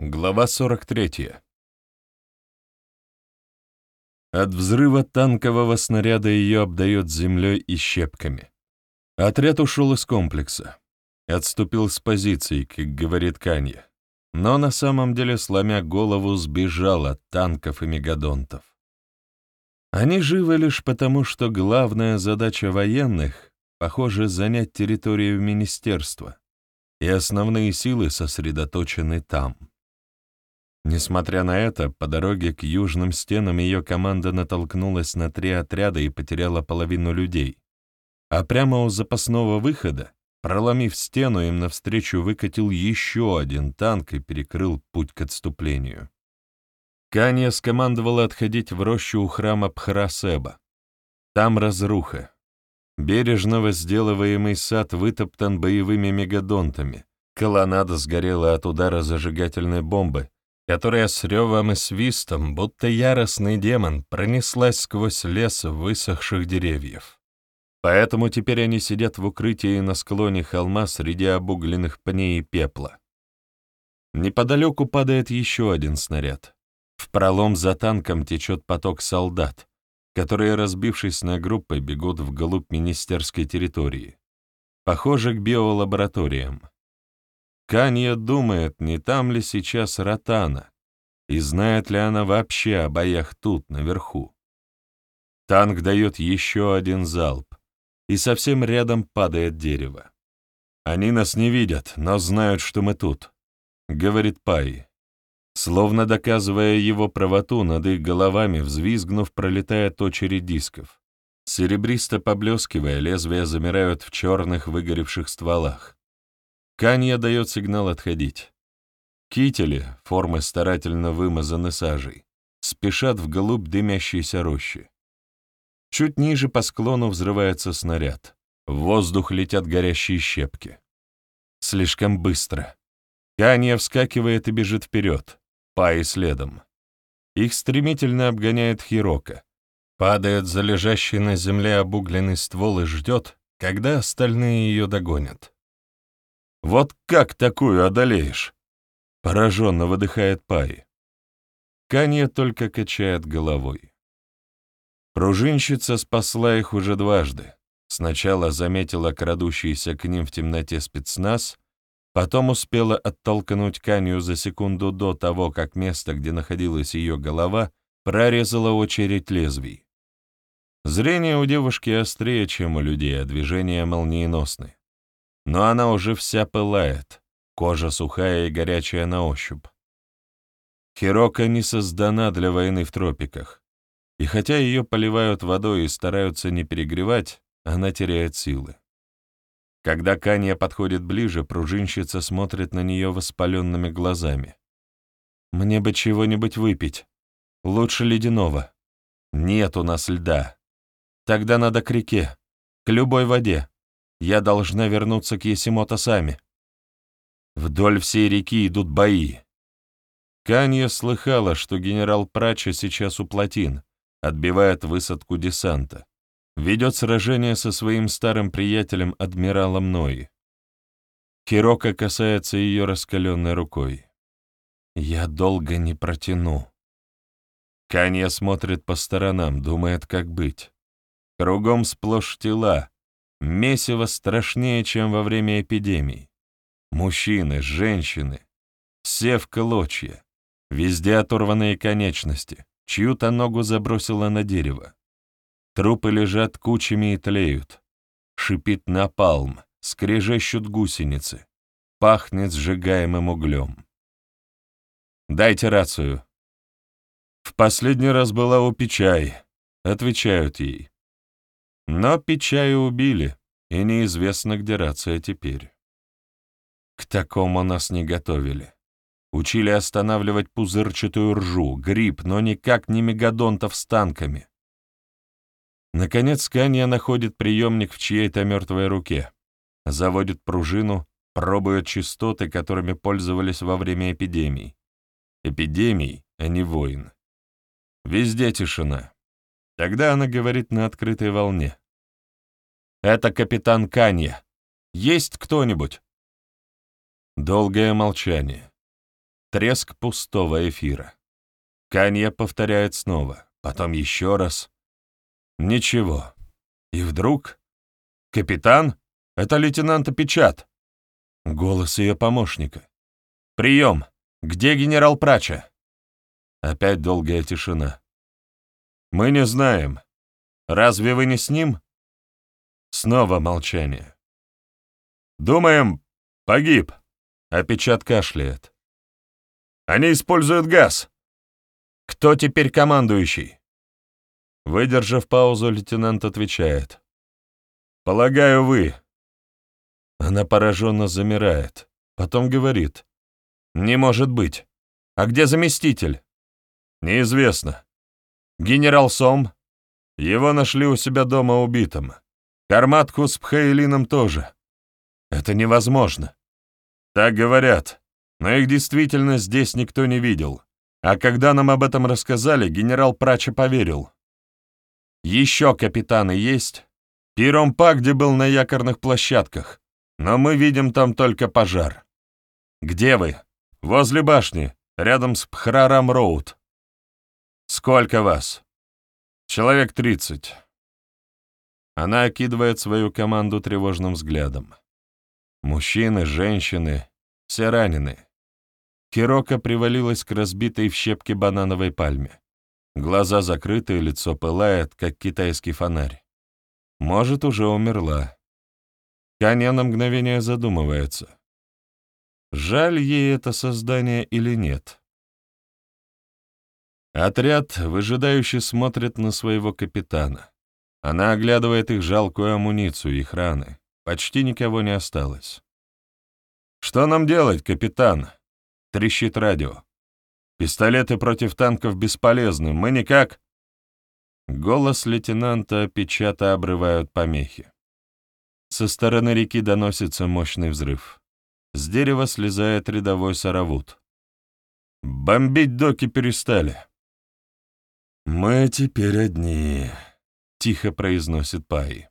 Глава 43. От взрыва танкового снаряда ее обдает землей и щепками. Отряд ушел из комплекса. Отступил с позиций, как говорит Канье. Но на самом деле, сломя голову, сбежал от танков и мегадонтов. Они живы лишь потому, что главная задача военных, похоже, занять территорию министерства, и основные силы сосредоточены там. Несмотря на это, по дороге к южным стенам ее команда натолкнулась на три отряда и потеряла половину людей. А прямо у запасного выхода, проломив стену, им навстречу выкатил еще один танк и перекрыл путь к отступлению. Канья скомандовала отходить в рощу у храма Пхарасеба. Там разруха. Бережно возделываемый сад вытоптан боевыми мегадонтами. Колоннада сгорела от удара зажигательной бомбы, которая с ревом и свистом, будто яростный демон, пронеслась сквозь лес высохших деревьев. Поэтому теперь они сидят в укрытии на склоне холма среди обугленных пней и пепла. Неподалеку падает еще один снаряд. В пролом за танком течет поток солдат, которые, разбившись на группы, бегут вглубь министерской территории. Похоже, к биолабораториям. Канья думает, не там ли сейчас Ротана, и знает ли она вообще о боях тут, наверху. Танк дает еще один залп, и совсем рядом падает дерево. «Они нас не видят, но знают, что мы тут», — говорит Пай. Словно доказывая его правоту, над их головами, взвизгнув, пролетает очередь дисков. Серебристо поблескивая, лезвия замирают в черных выгоревших стволах. Канья дает сигнал отходить. Кители, формы старательно вымазаны сажей, спешат вглубь дымящейся рощи. Чуть ниже по склону взрывается снаряд. В воздух летят горящие щепки. Слишком быстро. Канья вскакивает и бежит вперед, Пай следом. Их стремительно обгоняет Хирока. Падает за лежащий на земле обугленный ствол и ждет, когда остальные ее догонят. Вот как такую одолеешь? Пораженно выдыхает Пай. Канье только качает головой. Пружинщица спасла их уже дважды. Сначала заметила крадущийся к ним в темноте спецназ, потом успела оттолкнуть Канью за секунду до того, как место, где находилась ее голова, прорезала очередь лезвий. Зрение у девушки острее, чем у людей, а движения молниеносны но она уже вся пылает, кожа сухая и горячая на ощупь. Хирока не создана для войны в тропиках, и хотя ее поливают водой и стараются не перегревать, она теряет силы. Когда Канья подходит ближе, пружинщица смотрит на нее воспаленными глазами. «Мне бы чего-нибудь выпить. Лучше ледяного. Нет у нас льда. Тогда надо к реке, к любой воде. Я должна вернуться к Есимото сами. Вдоль всей реки идут бои. Канья слыхала, что генерал Прача сейчас у плотин, отбивает высадку десанта, ведет сражение со своим старым приятелем адмиралом Нои. Хирока касается ее раскаленной рукой. «Я долго не протяну». Канья смотрит по сторонам, думает, как быть. Кругом сплошь тела, Месиво страшнее, чем во время эпидемий. Мужчины, женщины, все в клочья, везде оторванные конечности, чью-то ногу забросило на дерево. Трупы лежат кучами и тлеют. Шипит напалм, скрежещут гусеницы, пахнет сжигаемым углем. «Дайте рацию». «В последний раз была у Печай», — отвечают ей. Но Печаю убили, и неизвестно, где рация теперь. К такому нас не готовили. Учили останавливать пузырчатую ржу, гриб, но никак не мегадонтов с танками. Наконец Канья находит приемник в чьей-то мертвой руке, заводит пружину, пробует частоты, которыми пользовались во время эпидемий. Эпидемий, а не войн. Везде тишина. Тогда она говорит на открытой волне. «Это капитан Канья. Есть кто-нибудь?» Долгое молчание. треск пустого эфира. Канья повторяет снова, потом еще раз. Ничего. И вдруг... «Капитан? Это лейтенант Печат!» Голос ее помощника. «Прием! Где генерал Прача?» Опять долгая тишина. «Мы не знаем. Разве вы не с ним?» Снова молчание. «Думаем, погиб», — Опечат кашляет. «Они используют газ». «Кто теперь командующий?» Выдержав паузу, лейтенант отвечает. «Полагаю, вы». Она пораженно замирает, потом говорит. «Не может быть. А где заместитель?» «Неизвестно. Генерал Сом? Его нашли у себя дома убитым. Карматку с Пхаэлином тоже. Это невозможно. Так говорят, но их действительно здесь никто не видел. А когда нам об этом рассказали, генерал Прача поверил. Еще капитаны есть? Пиромпа, где был на якорных площадках, но мы видим там только пожар. Где вы? Возле башни, рядом с Пхрарам-Роуд. Сколько вас? Человек тридцать. Она окидывает свою команду тревожным взглядом. Мужчины, женщины, все ранены. Кирока привалилась к разбитой в щепке банановой пальме. Глаза закрыты, лицо пылает, как китайский фонарь. Может, уже умерла. Каня на мгновение задумывается. Жаль ей это создание или нет? Отряд выжидающе смотрит на своего капитана. Она оглядывает их жалкую амуницию, их раны. Почти никого не осталось. «Что нам делать, капитан?» — трещит радио. «Пистолеты против танков бесполезны. Мы никак...» Голос лейтенанта печата обрывают помехи. Со стороны реки доносится мощный взрыв. С дерева слезает рядовой саравут. Бомбить доки перестали. «Мы теперь одни», — тихо произносит Пай.